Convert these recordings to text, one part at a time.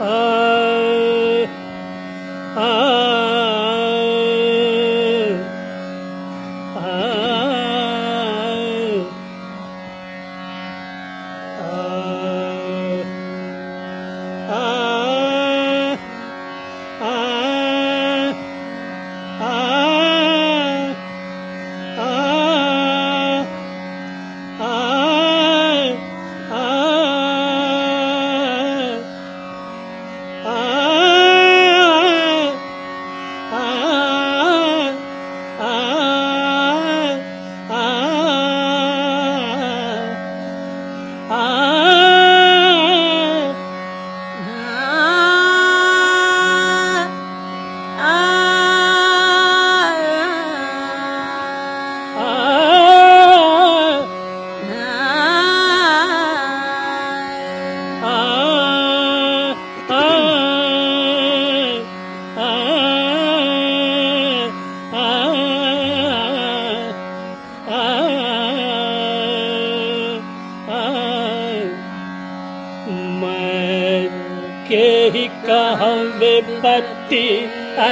विपत्ति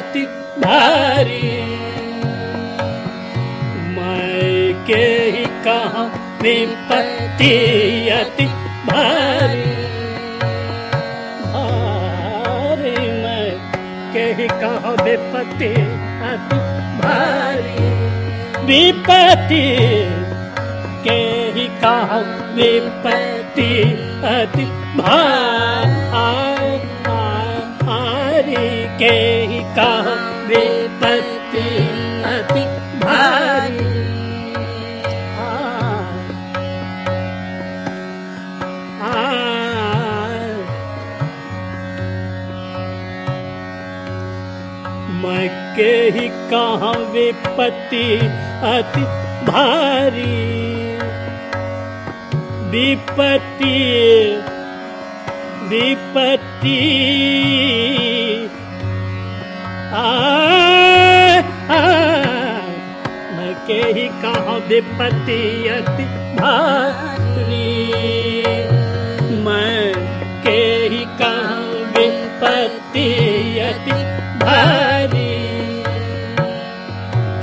भारी ही कहा विपत्ति अति भारी। भारी मैं के ही कहा विपत्ति अति भारी। विपत्ति के ही कहा विपत्ति अति भारी ही कहा विपत्ति अति भारी। विपत्ति विपत्ति मैं के ही कहा विपत्ति अति भारी। मैं के ही कहा विपत्ति अति भारी।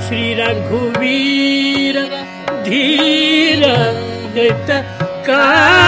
श्री रघुवीर धीर कारी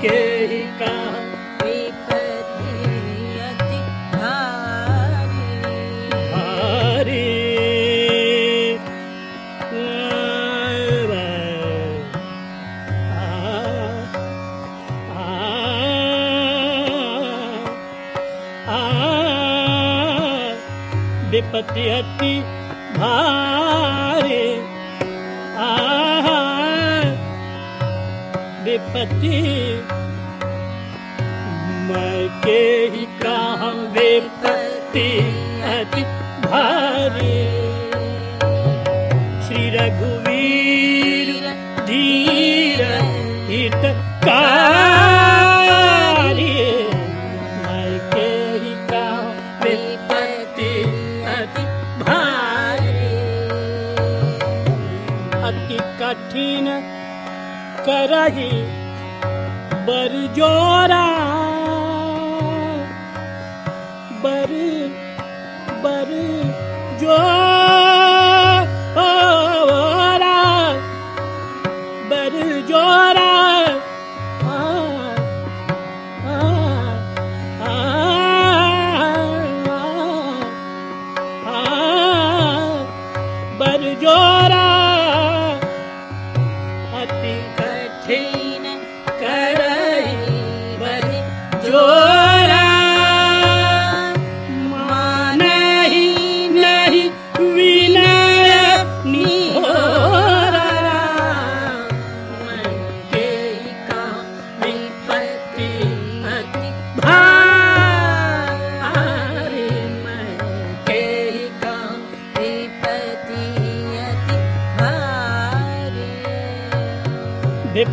que शक्ति मैं के ही काम विपत्ति अति भारी। श्री रघुवीर धीर हित कठिन करही but Jordan.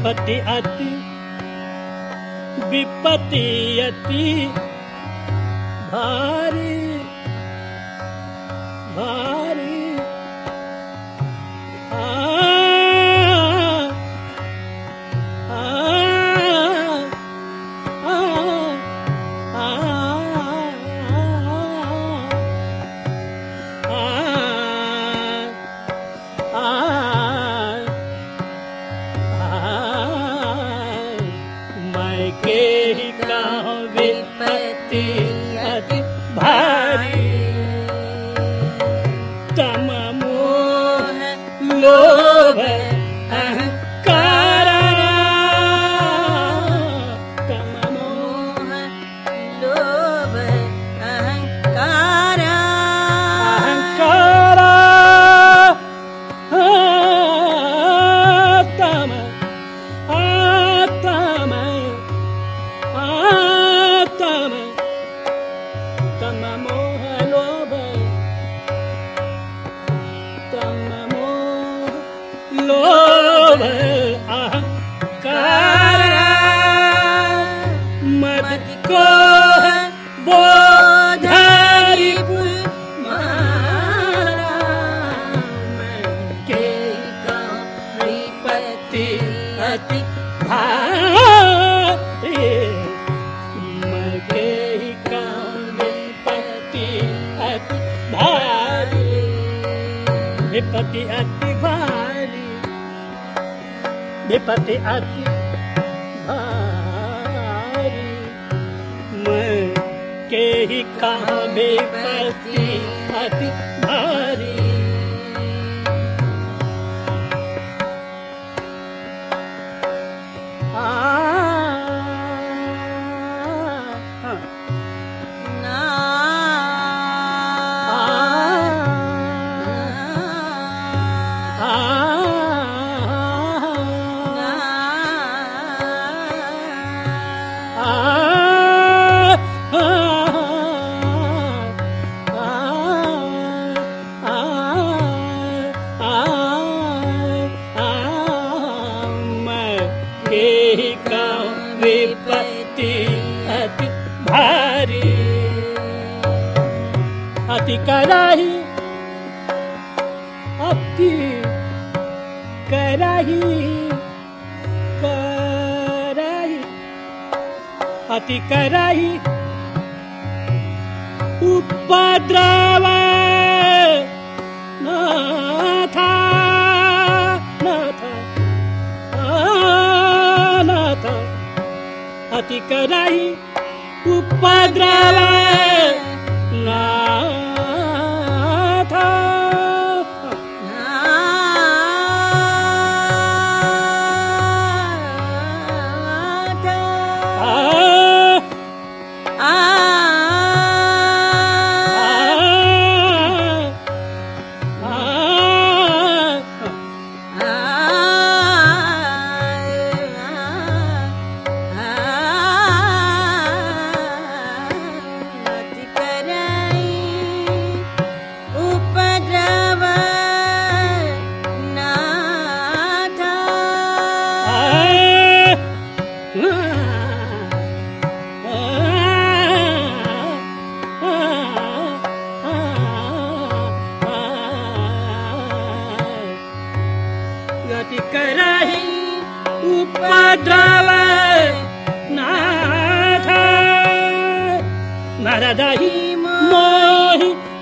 पति अति विपति अति विपत्ति विपति अति भारी विपति अति भारी। मैं के ही कहा अति कराही अति कराही कराही। अति कराही उपद्रव नाथा नाथा। नाथा अति कराही उपद्रव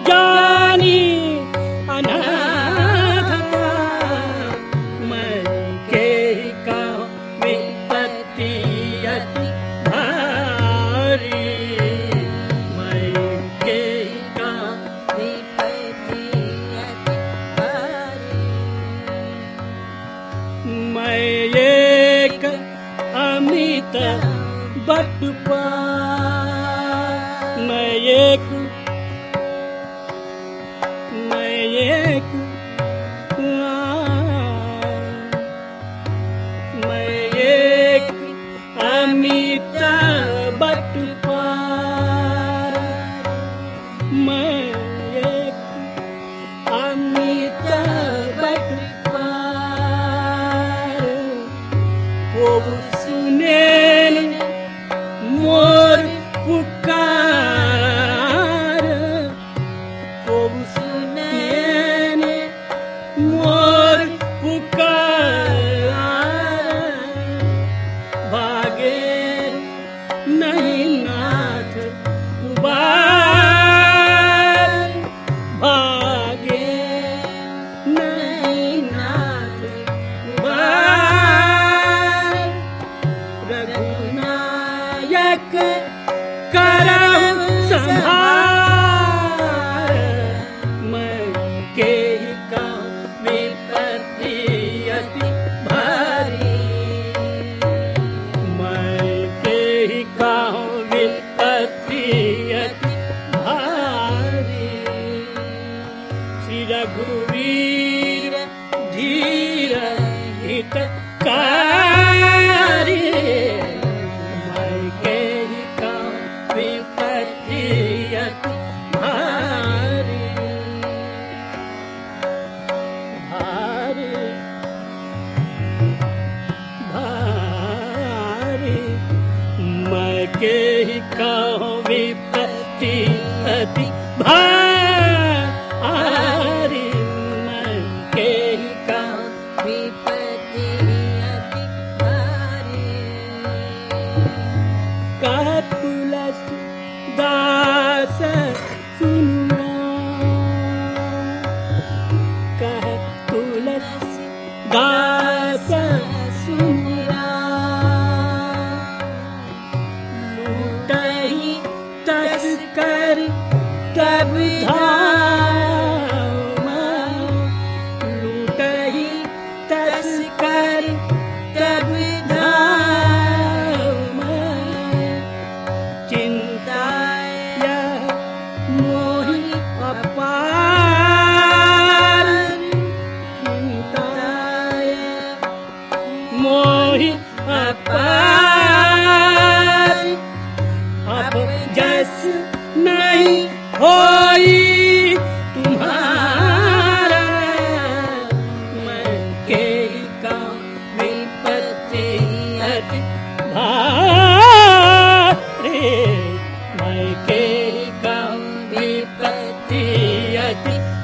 जानी make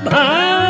Bye.